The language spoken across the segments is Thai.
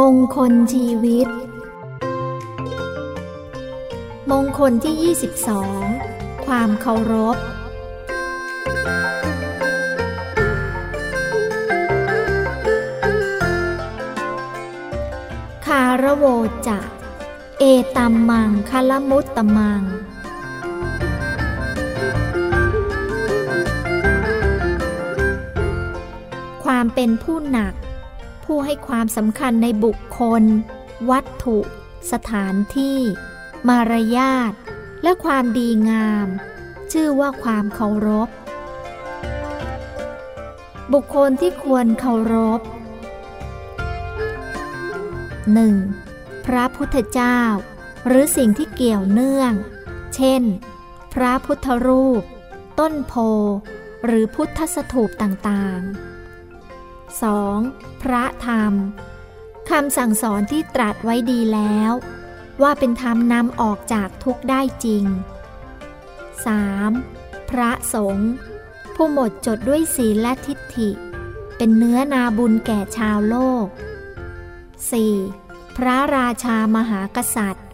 มงคลชีวิต มงคลที่ 22 ความเคารพ คาระโวจะเอตัมมังคลมุตตมัง ความเป็นผู้หนัก ผู้ให้ความสำคัญในบุคคล วัตถุ สถานที่ มารยาท และความดีงาม ชื่อว่าความเคารพ บุคคลที่ควรเคารพ 1. พระพุทธเจ้า หรือสิ่งที่เกี่ยวเนื่อง เช่น พระพุทธรูป ต้นโพ หรือพุทธสถูปต่างๆ 2. พระธรรมคำสั่งสอนที่ตรัสไว้ดีแล้ว ว่าเป็นธรรมนำออกจากทุกข์ได้จริง 3. พระสงฆ์ผู้หมดจดด้วยศีลและทิฏฐิ เป็นเนื้อนาบุญแก่ชาวโลก 4. พระราชามหากษัตริย์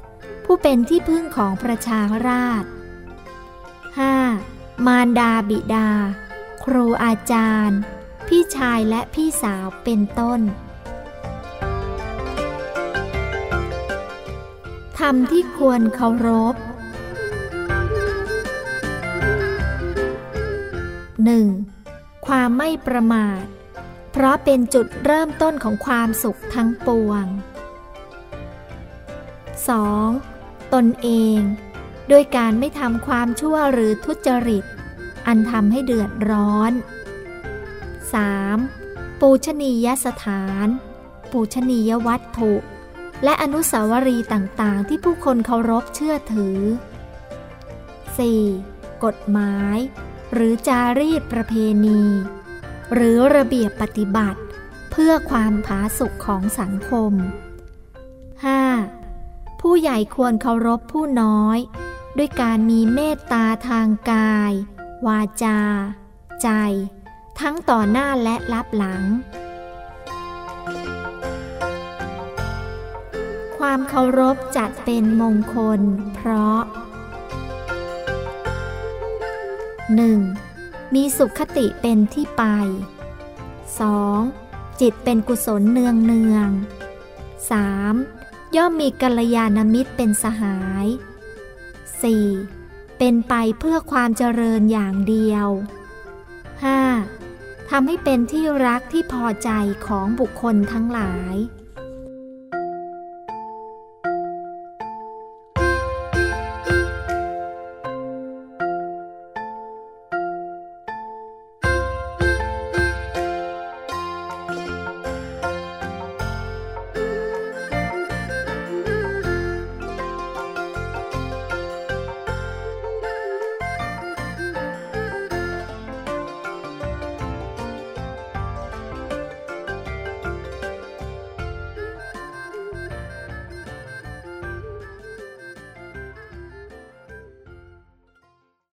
ผู้เป็นที่พึ่งของประชาราษฎร์ 5. มารดาบิดา ครูอาจารย์ พี่ชายและพี่สาวเป็นต้นธรรมที่ควรเคารพ 1. ความไม่ประมาท เพราะเป็นจุดเริ่มต้นของความสุขทั้งปวง 2. ตนเอง โดยการไม่ทำความชั่วหรือทุจริต อันทำให้เดือดร้อน 3. ปูชนียสถาน ปูชนียวัตถุ และอนุสาวรีย์ต่างๆ ที่ผู้คนเคารพเชื่อถือ 4. กฎหมาย หรือจารีตประเพณี หรือระเบียบปฏิบัติ เพื่อความผาสุกของสังคม 5. ผู้ใหญ่ควรเคารพผู้น้อย ด้วยการมีเมตตาทางกาย วาจา ใจ ทั้งต่อหน้าและลับหลัง ความเคารพจัดเป็นมงคล เพราะ 1. มีสุขคติเป็นที่ไป 2. จิตเป็นกุศลเนืองเนือง 3. ย่อมมีกัลยาณมิตรเป็นสหาย 4. เป็นไปเพื่อความเจริญอย่างเดียว ทำให้เป็นที่รักที่พอใจของบุคคลทั้งหลาย